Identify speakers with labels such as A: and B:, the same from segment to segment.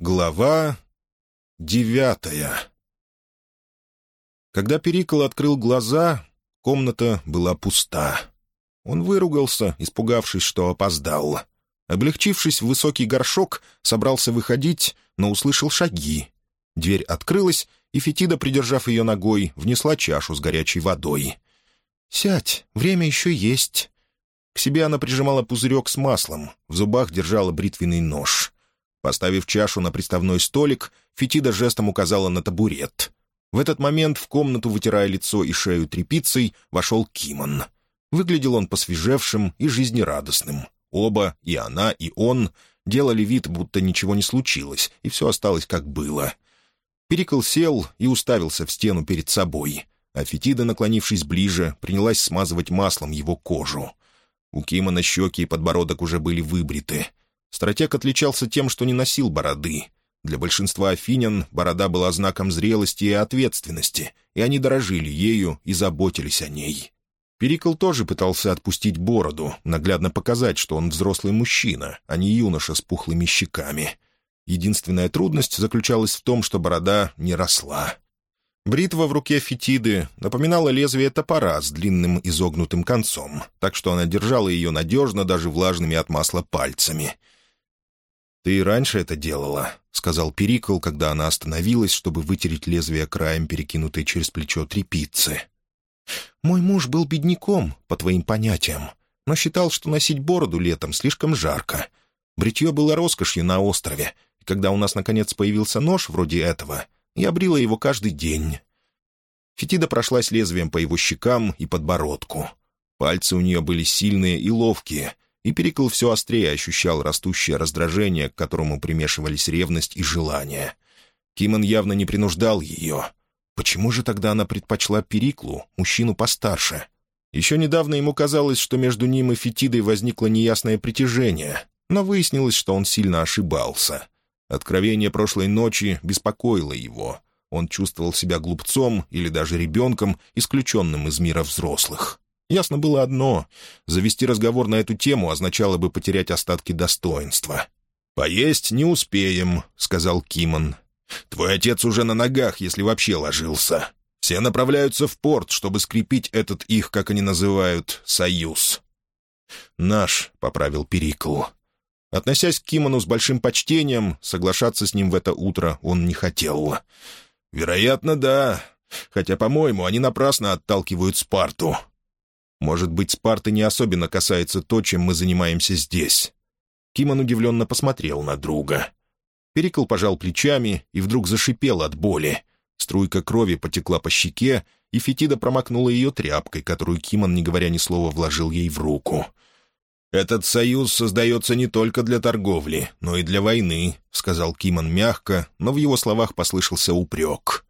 A: Глава девятая Когда Перикл открыл глаза, комната была пуста. Он выругался, испугавшись, что опоздал. Облегчившись в высокий горшок, собрался выходить, но услышал шаги. Дверь открылась, и Фетида, придержав ее ногой, внесла чашу с горячей водой. «Сядь, время еще есть». К себе она прижимала пузырек с маслом, в зубах держала бритвенный нож. Поставив чашу на приставной столик, Фетида жестом указала на табурет. В этот момент в комнату, вытирая лицо и шею тряпицей, вошел Кимон. Выглядел он посвежевшим и жизнерадостным. Оба, и она, и он, делали вид, будто ничего не случилось, и все осталось как было. Перикл сел и уставился в стену перед собой, а Фетида, наклонившись ближе, принялась смазывать маслом его кожу. У Кимона щеки и подбородок уже были выбриты — Стратег отличался тем, что не носил бороды. Для большинства афинян борода была знаком зрелости и ответственности, и они дорожили ею и заботились о ней. Перикл тоже пытался отпустить бороду, наглядно показать, что он взрослый мужчина, а не юноша с пухлыми щеками. Единственная трудность заключалась в том, что борода не росла. Бритва в руке Фетиды напоминала лезвие топора с длинным изогнутым концом, так что она держала ее надежно даже влажными от масла пальцами — «Ты и раньше это делала», — сказал Перикл, когда она остановилась, чтобы вытереть лезвие краем, перекинутой через плечо трепицы. «Мой муж был бедняком, по твоим понятиям, но считал, что носить бороду летом слишком жарко. Бритье было роскошью на острове, и когда у нас, наконец, появился нож вроде этого, я брила его каждый день». Фетида прошлась лезвием по его щекам и подбородку. Пальцы у нее были сильные и ловкие, и Перикл все острее ощущал растущее раздражение, к которому примешивались ревность и желание. Кимон явно не принуждал ее. Почему же тогда она предпочла Периклу, мужчину постарше? Еще недавно ему казалось, что между ним и Фетидой возникло неясное притяжение, но выяснилось, что он сильно ошибался. Откровение прошлой ночи беспокоило его. Он чувствовал себя глупцом или даже ребенком, исключенным из мира взрослых. Ясно было одно — завести разговор на эту тему означало бы потерять остатки достоинства. «Поесть не успеем», — сказал Кимон. «Твой отец уже на ногах, если вообще ложился. Все направляются в порт, чтобы скрепить этот их, как они называют, союз». «Наш», — поправил Перикл. Относясь к Кимону с большим почтением, соглашаться с ним в это утро он не хотел. «Вероятно, да. Хотя, по-моему, они напрасно отталкивают Спарту. Может быть, Спарты не особенно касается то, чем мы занимаемся здесь». Кимон удивленно посмотрел на друга. Перикл пожал плечами и вдруг зашипел от боли. Струйка крови потекла по щеке, и Фетида промокнула ее тряпкой, которую Кимон, не говоря ни слова, вложил ей в руку. «Этот союз создается не только для торговли, но и для войны», — сказал Кимон мягко, но в его словах послышался упрек.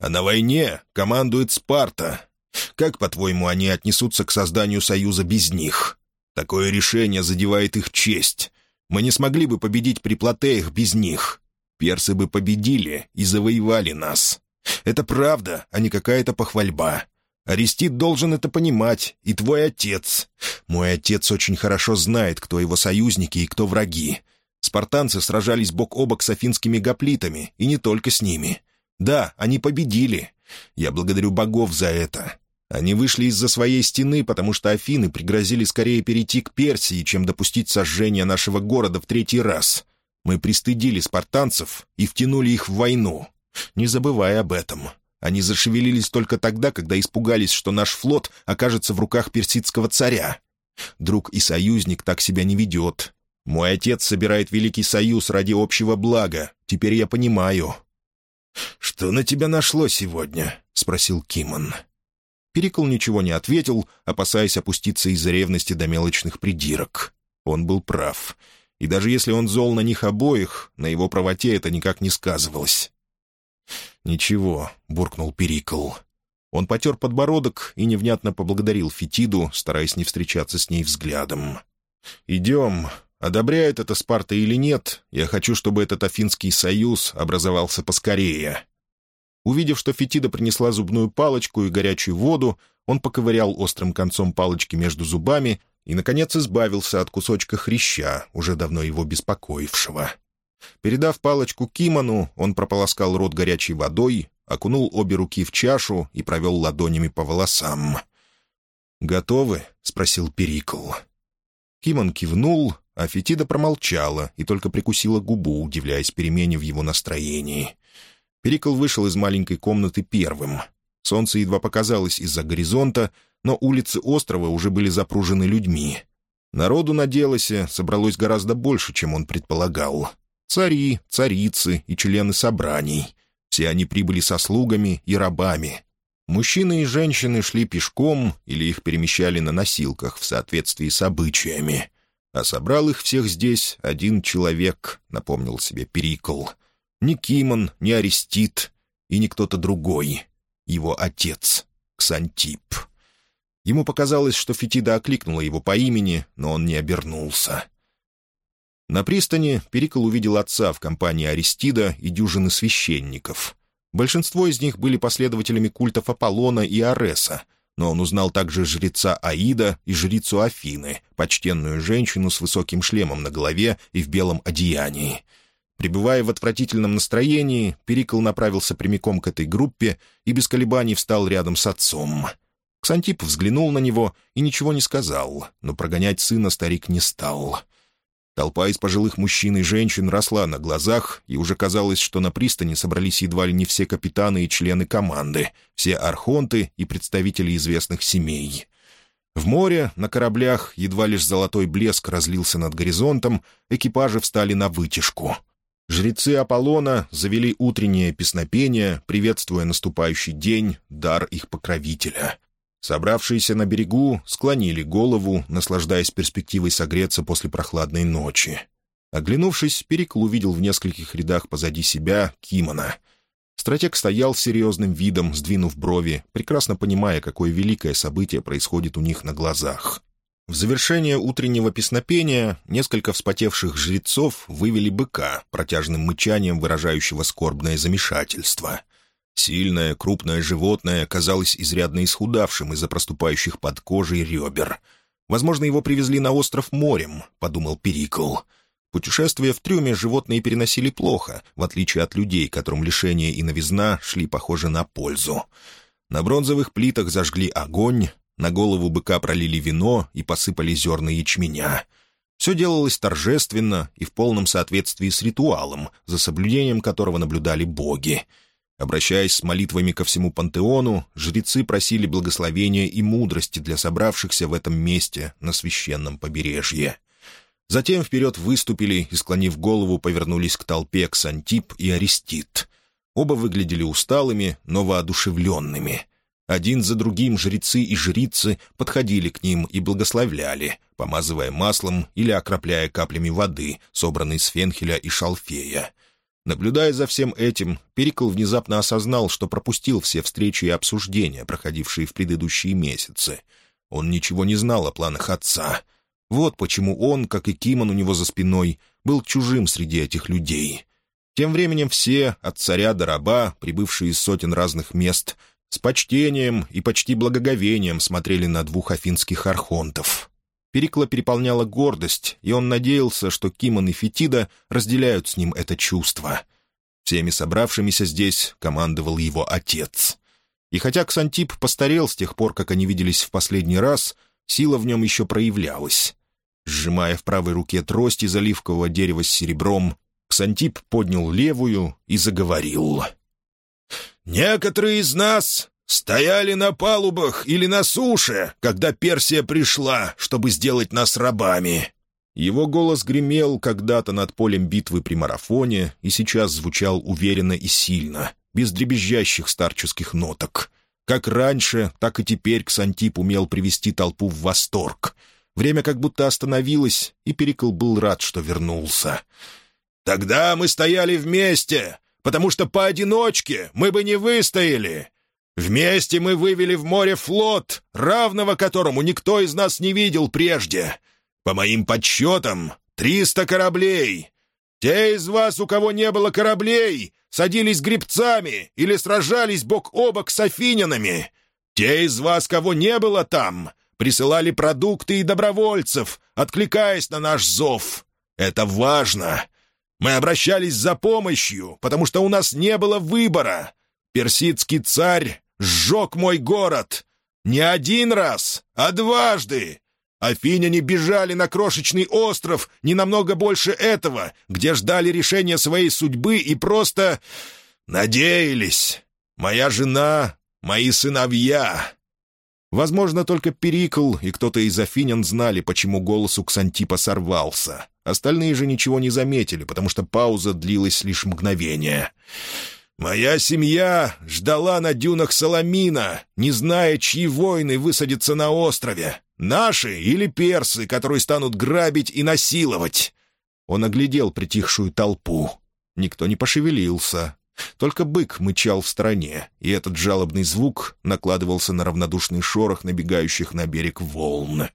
A: «А на войне командует Спарта, как, по-твоему, они отнесутся к созданию союза без них? Такое решение задевает их честь. Мы не смогли бы победить при Платеях без них. Персы бы победили и завоевали нас. Это правда, а не какая-то похвальба. Арестит должен это понимать, и твой отец. Мой отец очень хорошо знает, кто его союзники и кто враги. Спартанцы сражались бок о бок с афинскими гоплитами, и не только с ними. Да, они победили. Я благодарю богов за это. Они вышли из-за своей стены, потому что Афины пригрозили скорее перейти к Персии, чем допустить сожжение нашего города в третий раз. Мы пристыдили спартанцев и втянули их в войну. Не забывай об этом. Они зашевелились только тогда, когда испугались, что наш флот окажется в руках персидского царя. Друг и союзник так себя не ведет. Мой отец собирает Великий Союз ради общего блага. Теперь я понимаю». «Что на тебя нашло сегодня?» — спросил Кимон. Перикл ничего не ответил, опасаясь опуститься из-за ревности до мелочных придирок. Он был прав. И даже если он зол на них обоих, на его правоте это никак не сказывалось. «Ничего», — буркнул Перикл. Он потер подбородок и невнятно поблагодарил Фетиду, стараясь не встречаться с ней взглядом. «Идем. Одобряет это Спарта или нет, я хочу, чтобы этот Афинский союз образовался поскорее. Увидев, что Фетида принесла зубную палочку и горячую воду, он поковырял острым концом палочки между зубами и, наконец, избавился от кусочка хряща, уже давно его беспокоившего. Передав палочку Кимону, он прополоскал рот горячей водой, окунул обе руки в чашу и провел ладонями по волосам. «Готовы?» — спросил Перикл. Кимон кивнул, а Фетида промолчала и только прикусила губу, удивляясь перемене в его настроении. Перикл вышел из маленькой комнаты первым. Солнце едва показалось из-за горизонта, но улицы острова уже были запружены людьми. Народу на Делосе собралось гораздо больше, чем он предполагал. Цари, царицы и члены собраний. Все они прибыли со слугами и рабами. Мужчины и женщины шли пешком или их перемещали на носилках в соответствии с обычаями. А собрал их всех здесь один человек, напомнил себе Перикл. Ни Кимон, ни Арестит и ни кто-то другой. Его отец, Ксантип. Ему показалось, что Фетида окликнула его по имени, но он не обернулся. На пристани Перикл увидел отца в компании Аристида и дюжины священников. Большинство из них были последователями культов Аполлона и Ареса, но он узнал также жреца Аида и жрицу Афины, почтенную женщину с высоким шлемом на голове и в белом одеянии. Пребывая в отвратительном настроении, Перикл направился прямиком к этой группе и без колебаний встал рядом с отцом — Ксантип взглянул на него и ничего не сказал, но прогонять сына старик не стал. Толпа из пожилых мужчин и женщин росла на глазах, и уже казалось, что на пристани собрались едва ли не все капитаны и члены команды, все архонты и представители известных семей. В море, на кораблях, едва лишь золотой блеск разлился над горизонтом, экипажи встали на вытяжку. Жрецы Аполлона завели утреннее песнопение, приветствуя наступающий день, дар их покровителя — Собравшиеся на берегу склонили голову, наслаждаясь перспективой согреться после прохладной ночи. Оглянувшись, Перикл увидел в нескольких рядах позади себя Кимона. Стратег стоял с серьезным видом, сдвинув брови, прекрасно понимая, какое великое событие происходит у них на глазах. В завершение утреннего песнопения несколько вспотевших жрецов вывели быка, протяжным мычанием выражающего скорбное замешательство — Сильное, крупное животное казалось изрядно исхудавшим из-за проступающих под кожей ребер. «Возможно, его привезли на остров морем», — подумал Перикл. Путешествия в трюме животные переносили плохо, в отличие от людей, которым лишение и новизна шли, похоже, на пользу. На бронзовых плитах зажгли огонь, на голову быка пролили вино и посыпали зерна ячменя. Все делалось торжественно и в полном соответствии с ритуалом, за соблюдением которого наблюдали боги — Обращаясь с молитвами ко всему пантеону, жрецы просили благословения и мудрости для собравшихся в этом месте на священном побережье. Затем вперед выступили и, склонив голову, повернулись к толпе Ксантип и Арестит. Оба выглядели усталыми, но воодушевленными. Один за другим жрецы и жрицы подходили к ним и благословляли, помазывая маслом или окропляя каплями воды, собранной с фенхеля и шалфея. Наблюдая за всем этим, Перикл внезапно осознал, что пропустил все встречи и обсуждения, проходившие в предыдущие месяцы. Он ничего не знал о планах отца. Вот почему он, как и Кимон у него за спиной, был чужим среди этих людей. Тем временем все, от царя до раба, прибывшие из сотен разных мест, с почтением и почти благоговением смотрели на двух афинских архонтов. Перикла переполняла гордость, и он надеялся, что Кимон и Фетида разделяют с ним это чувство. Всеми собравшимися здесь командовал его отец. И хотя Ксантип постарел с тех пор, как они виделись в последний раз, сила в нем еще проявлялась. Сжимая в правой руке трость из оливкового дерева с серебром, Ксантип поднял левую и заговорил. «Некоторые из нас Стояли на палубах или на суше, когда Персия пришла, чтобы сделать нас рабами». Его голос гремел когда-то над полем битвы при марафоне и сейчас звучал уверенно и сильно, без дребезжащих старческих ноток. Как раньше, так и теперь Ксантип умел привести толпу в восторг. Время как будто остановилось, и Перикл был рад, что вернулся. «Тогда мы стояли вместе, потому что поодиночке мы бы не выстояли. Вместе мы вывели в море флот, равного которому никто из нас не видел прежде. По моим подсчетам, триста кораблей. Те из вас, у кого не было кораблей, садились гребцами или сражались бок о бок с афинянами. Те из вас, кого не было там, присылали продукты и добровольцев, откликаясь на наш зов. Это важно. Мы обращались за помощью, потому что у нас не было выбора. Персидский царь сжег мой город. Не один раз, а дважды. Афиняне бежали на крошечный остров, не намного больше этого, где ждали решения своей судьбы и просто надеялись. Моя жена, мои сыновья. Возможно, только Перикл и кто-то из афинян знали, почему голос у Ксантипа сорвался. Остальные же ничего не заметили, потому что пауза длилась лишь мгновение. «Моя семья ждала на дюнах Соломина, не зная, чьи воины высадятся на острове. Наши или персы, которые станут грабить и насиловать?» Он оглядел притихшую толпу. Никто не пошевелился. Только бык мычал в стороне, и этот жалобный звук накладывался на равнодушный шорох набегающих на берег волн.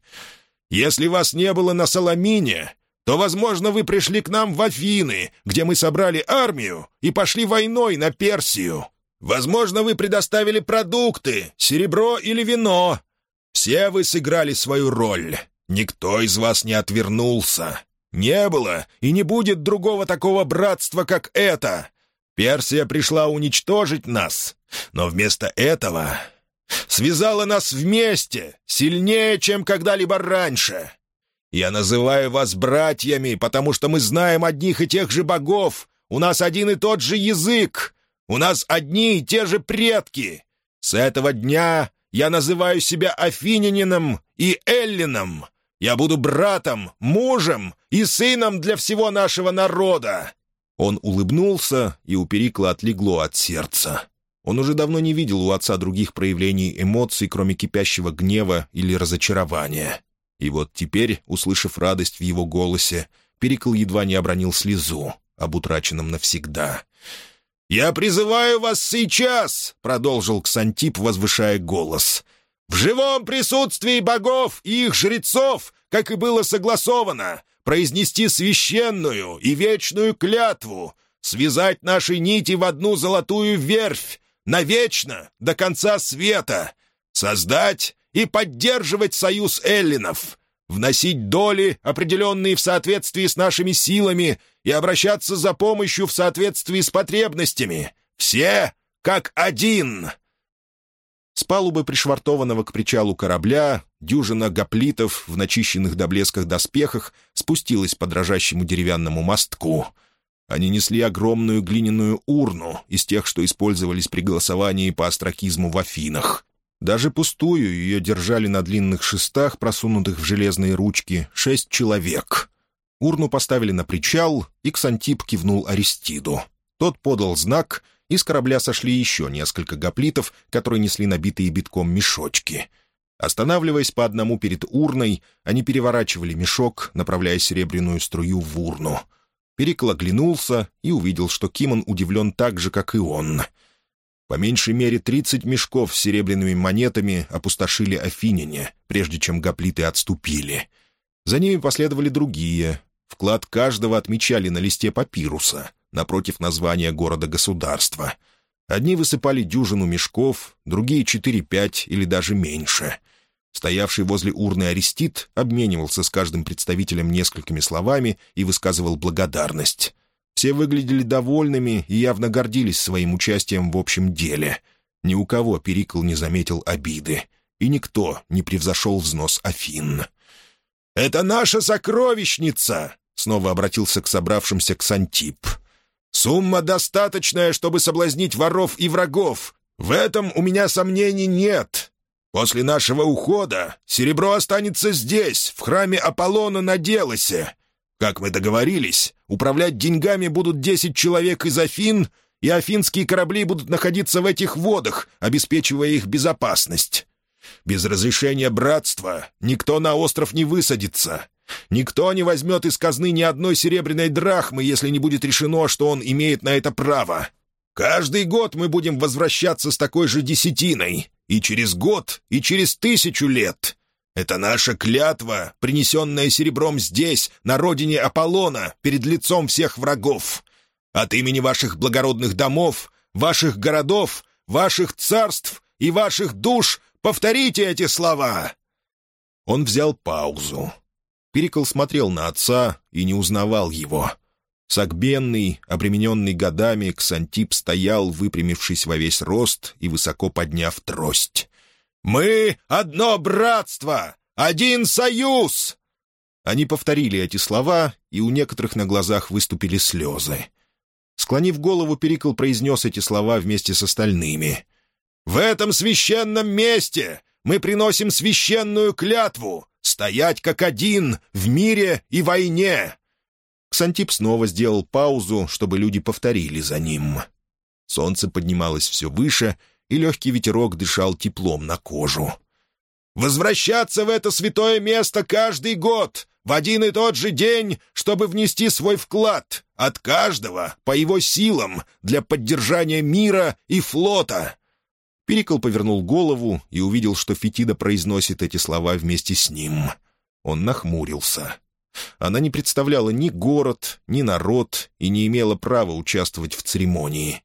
A: «Если вас не было на Соломине, то, возможно, вы пришли к нам в Афины, где мы собрали армию и пошли войной на Персию. Возможно, вы предоставили продукты, серебро или вино. Все вы сыграли свою роль. Никто из вас не отвернулся. Не было и не будет другого такого братства, как это. Персия пришла уничтожить нас, но вместо этого связала нас вместе, сильнее, чем когда-либо раньше. Я называю вас братьями, потому что мы знаем одних и тех же богов. У нас один и тот же язык. У нас одни и те же предки. С этого дня я называю себя Афинянином и Эллином. Я буду братом, мужем и сыном для всего нашего народа». Он улыбнулся, и у Перикла отлегло от сердца. Он уже давно не видел у отца других проявлений эмоций, кроме кипящего гнева или разочарования. И вот теперь, услышав радость в его голосе, Перикл едва не обронил слезу об утраченном навсегда. «Я призываю вас сейчас!» — продолжил Ксантип, возвышая голос. «В живом присутствии богов и их жрецов, как и было согласовано, произнести священную и вечную клятву, связать наши нити в одну золотую верфь, навечно, до конца света, создать и поддерживать союз эллинов, вносить доли, определенные в соответствии с нашими силами, и обращаться за помощью в соответствии с потребностями. Все как один!» С палубы пришвартованного к причалу корабля дюжина гоплитов в начищенных до блесках доспехах спустилась по дрожащему деревянному мостку. Они несли огромную глиняную урну из тех, что использовались при голосовании по астракизму в Афинах. Даже пустую ее держали на длинных шестах, просунутых в железные ручки, шесть человек. Урну поставили на причал, и Ксантип кивнул Аристиду. Тот подал знак, и с корабля сошли еще несколько гоплитов, которые несли набитые битком мешочки. Останавливаясь по одному перед урной, они переворачивали мешок, направляя серебряную струю в урну. Перикл оглянулся и увидел, что Кимон удивлен так же, как и он — по меньшей мере тридцать мешков с серебряными монетами опустошили Афиняне, прежде чем гоплиты отступили. За ними последовали другие. Вклад каждого отмечали на листе папируса, напротив названия города-государства. Одни высыпали дюжину мешков, другие — четыре-пять или даже меньше. Стоявший возле урны Арестит обменивался с каждым представителем несколькими словами и высказывал благодарность. Все выглядели довольными и явно гордились своим участием в общем деле. Ни у кого Перикл не заметил обиды, и никто не превзошел взнос Афин. «Это наша сокровищница!» — снова обратился к собравшимся Ксантип. «Сумма достаточная, чтобы соблазнить воров и врагов. В этом у меня сомнений нет. После нашего ухода серебро останется здесь, в храме Аполлона на Делосе. Как мы договорились, управлять деньгами будут десять человек из Афин, и афинские корабли будут находиться в этих водах, обеспечивая их безопасность. Без разрешения братства никто на остров не высадится. Никто не возьмет из казны ни одной серебряной драхмы, если не будет решено, что он имеет на это право. Каждый год мы будем возвращаться с такой же десятиной. И через год, и через тысячу лет. Это наша клятва, принесенная серебром здесь, на родине Аполлона, перед лицом всех врагов. От имени ваших благородных домов, ваших городов, ваших царств и ваших душ повторите эти слова!» Он взял паузу. Перикл смотрел на отца и не узнавал его. Согбенный, обремененный годами, Ксантип стоял, выпрямившись во весь рост и высоко подняв трость. «Мы — одно братство! Один союз!» Они повторили эти слова, и у некоторых на глазах выступили слезы. Склонив голову, Перикл произнес эти слова вместе с остальными. «В этом священном месте мы приносим священную клятву стоять как один в мире и войне!» Ксантип снова сделал паузу, чтобы люди повторили за ним. Солнце поднималось все выше, и легкий ветерок дышал теплом на кожу. «Возвращаться в это святое место каждый год, в один и тот же день, чтобы внести свой вклад, от каждого, по его силам, для поддержания мира и флота». Перикл повернул голову и увидел, что Фетида произносит эти слова вместе с ним. Он нахмурился. Она не представляла ни город, ни народ и не имела права участвовать в церемонии.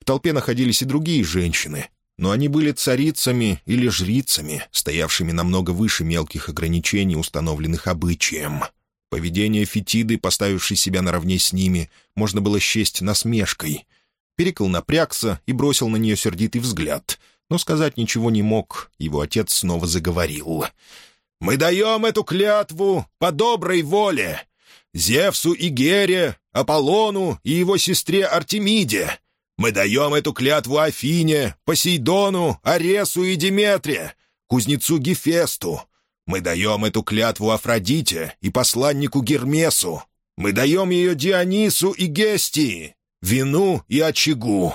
A: В толпе находились и другие женщины, но они были царицами или жрицами, стоявшими намного выше мелких ограничений, установленных обычаем. Поведение Фетиды, поставившей себя наравне с ними, можно было счесть насмешкой. Перекл напрягся и бросил на нее сердитый взгляд, но сказать ничего не мог, его отец снова заговорил — мы даем эту клятву по доброй воле. Зевсу и Гере, Аполлону и его сестре Артемиде. Мы даем эту клятву Афине, Посейдону, Аресу и Диметре, кузнецу Гефесту. Мы даем эту клятву Афродите и посланнику Гермесу. Мы даем ее Дионису и Гестии, Вину и Очагу.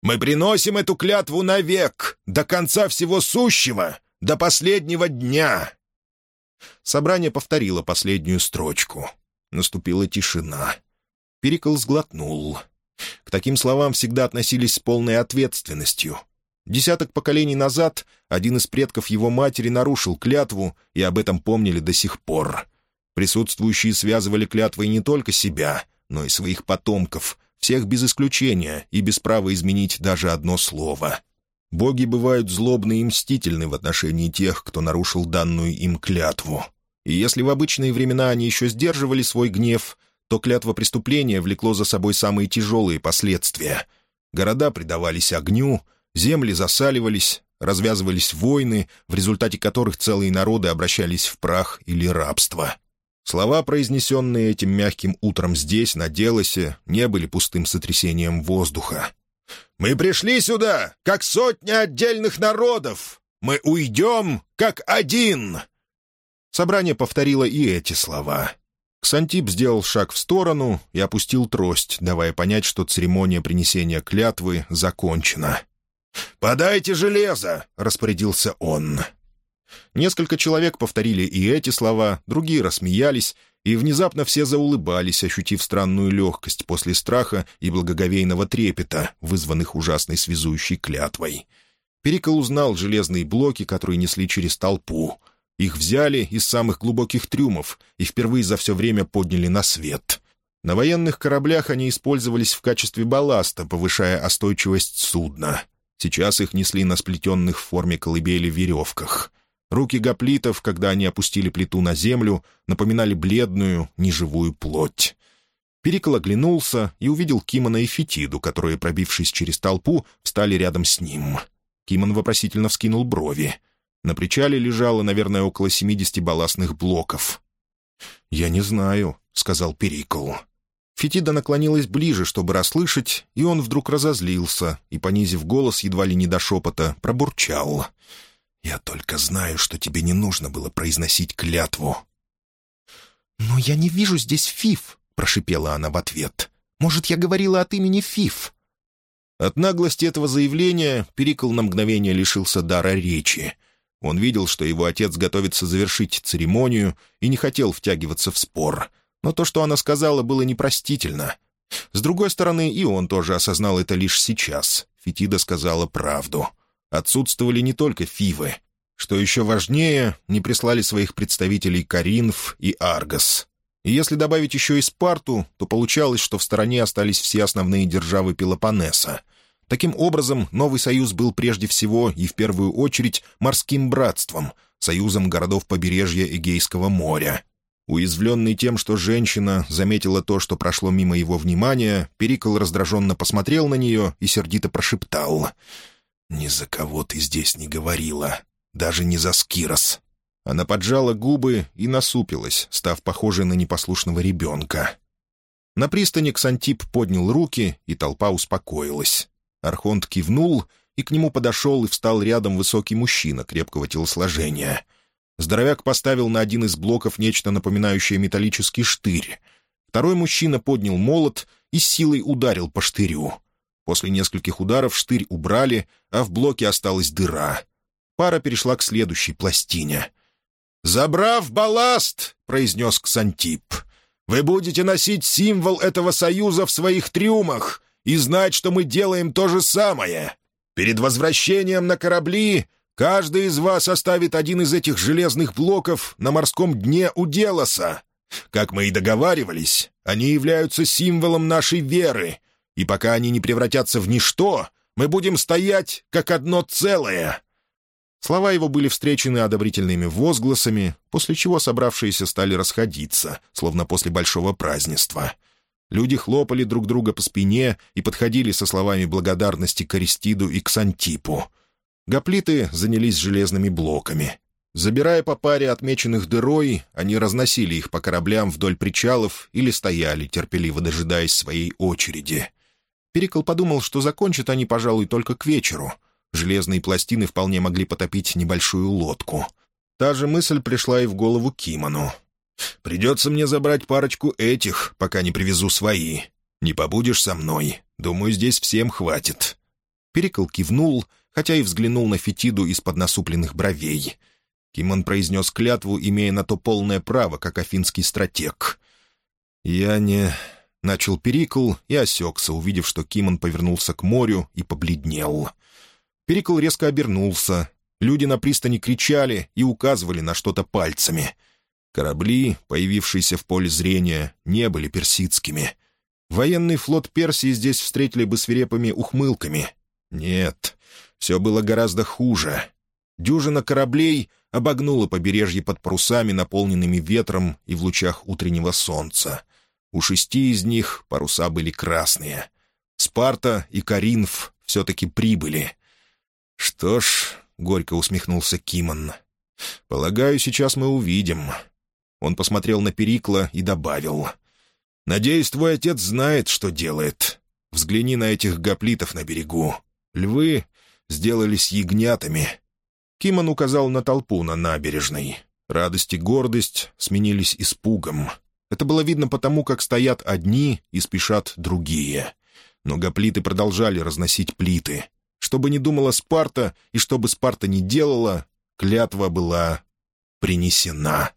A: Мы приносим эту клятву навек, до конца всего сущего, до последнего дня. Собрание повторило последнюю строчку. Наступила тишина. Перикл сглотнул. К таким словам всегда относились с полной ответственностью. Десяток поколений назад один из предков его матери нарушил клятву, и об этом помнили до сих пор. Присутствующие связывали клятвой не только себя, но и своих потомков, всех без исключения и без права изменить даже одно слово. Боги бывают злобны и мстительны в отношении тех, кто нарушил данную им клятву. И если в обычные времена они еще сдерживали свой гнев, то клятва преступления влекло за собой самые тяжелые последствия. Города предавались огню, земли засаливались, развязывались войны, в результате которых целые народы обращались в прах или рабство. Слова, произнесенные этим мягким утром здесь, на Делосе, не были пустым сотрясением воздуха. Мы пришли сюда, как сотня отдельных народов. Мы уйдем, как один!» Собрание повторило и эти слова. Ксантип сделал шаг в сторону и опустил трость, давая понять, что церемония принесения клятвы закончена. «Подайте железо!» — распорядился он. Несколько человек повторили и эти слова, другие рассмеялись, и внезапно все заулыбались, ощутив странную легкость после страха и благоговейного трепета, вызванных ужасной связующей клятвой. Перикол узнал железные блоки, которые несли через толпу. Их взяли из самых глубоких трюмов и впервые за все время подняли на свет. На военных кораблях они использовались в качестве балласта, повышая остойчивость судна. Сейчас их несли на сплетенных в форме колыбели веревках — Руки гоплитов, когда они опустили плиту на землю, напоминали бледную, неживую плоть. Перикол оглянулся и увидел Кимона и Фетиду, которые, пробившись через толпу, встали рядом с ним. Кимон вопросительно вскинул брови. На причале лежало, наверное, около семидесяти балластных блоков. «Я не знаю», — сказал Перикол. Фетида наклонилась ближе, чтобы расслышать, и он вдруг разозлился и, понизив голос едва ли не до шепота, пробурчал — я только знаю, что тебе не нужно было произносить клятву». «Но я не вижу здесь Фиф», — прошипела она в ответ. «Может, я говорила от имени Фиф?» От наглости этого заявления Перикл на мгновение лишился дара речи. Он видел, что его отец готовится завершить церемонию и не хотел втягиваться в спор. Но то, что она сказала, было непростительно. С другой стороны, и он тоже осознал это лишь сейчас. Фетида сказала правду — Отсутствовали не только Фивы. Что еще важнее, не прислали своих представителей Каринф и Аргос. И если добавить еще и Спарту, то получалось, что в стороне остались все основные державы Пелопоннеса. Таким образом, новый союз был прежде всего и в первую очередь морским братством, союзом городов побережья Эгейского моря. Уязвленный тем, что женщина заметила то, что прошло мимо его внимания, Перикл раздраженно посмотрел на нее и сердито прошептал. «Ни за кого ты здесь не говорила, даже не за Скирос». Она поджала губы и насупилась, став похожей на непослушного ребенка. На пристани Ксантип поднял руки, и толпа успокоилась. Архонт кивнул, и к нему подошел и встал рядом высокий мужчина крепкого телосложения. Здоровяк поставил на один из блоков нечто напоминающее металлический штырь. Второй мужчина поднял молот и силой ударил по штырю. После нескольких ударов штырь убрали, а в блоке осталась дыра. Пара перешла к следующей пластине. «Забрав балласт», — произнес Ксантип, — «вы будете носить символ этого союза в своих трюмах и знать, что мы делаем то же самое. Перед возвращением на корабли Каждый из вас оставит один из этих железных блоков на морском дне у Делоса. Как мы и договаривались, они являются символом нашей веры, и пока они не превратятся в ничто, мы будем стоять как одно целое». Слова его были встречены одобрительными возгласами, после чего собравшиеся стали расходиться, словно после большого празднества. Люди хлопали друг друга по спине и подходили со словами благодарности к Аристиду и к Сантипу — Гоплиты занялись железными блоками. Забирая по паре отмеченных дырой, они разносили их по кораблям вдоль причалов или стояли, терпеливо дожидаясь своей очереди. Перикл подумал, что закончат они, пожалуй, только к вечеру. Железные пластины вполне могли потопить небольшую лодку. Та же мысль пришла и в голову Кимону. «Придется мне забрать парочку этих, пока не привезу свои. Не побудешь со мной? Думаю, здесь всем хватит». Перикл кивнул — хотя и взглянул на Фетиду из-под насупленных бровей. Кимон произнес клятву, имея на то полное право, как афинский стратег. «Я не...» — начал Перикл и осекся, увидев, что Кимон повернулся к морю и побледнел. Перикл резко обернулся. Люди на пристани кричали и указывали на что-то пальцами. Корабли, появившиеся в поле зрения, не были персидскими. Военный флот Персии здесь встретили бы свирепыми ухмылками. Нет, все было гораздо хуже. Дюжина кораблей обогнула побережье под парусами, наполненными ветром и в лучах утреннего солнца. У шести из них паруса были красные. Спарта и Каринф все-таки прибыли. «Что ж», — горько усмехнулся Кимон, — «полагаю, сейчас мы увидим». Он посмотрел на Перикла и добавил. «Надеюсь, твой отец знает, что делает. Взгляни на этих гоплитов на берегу. Львы сделались ягнятами. Кимон указал на толпу на набережной. Радость и гордость сменились испугом. Это было видно потому, как стоят одни и спешат другие. Но гоплиты продолжали разносить плиты. Что бы ни думала Спарта и что бы Спарта ни делала, клятва была принесена.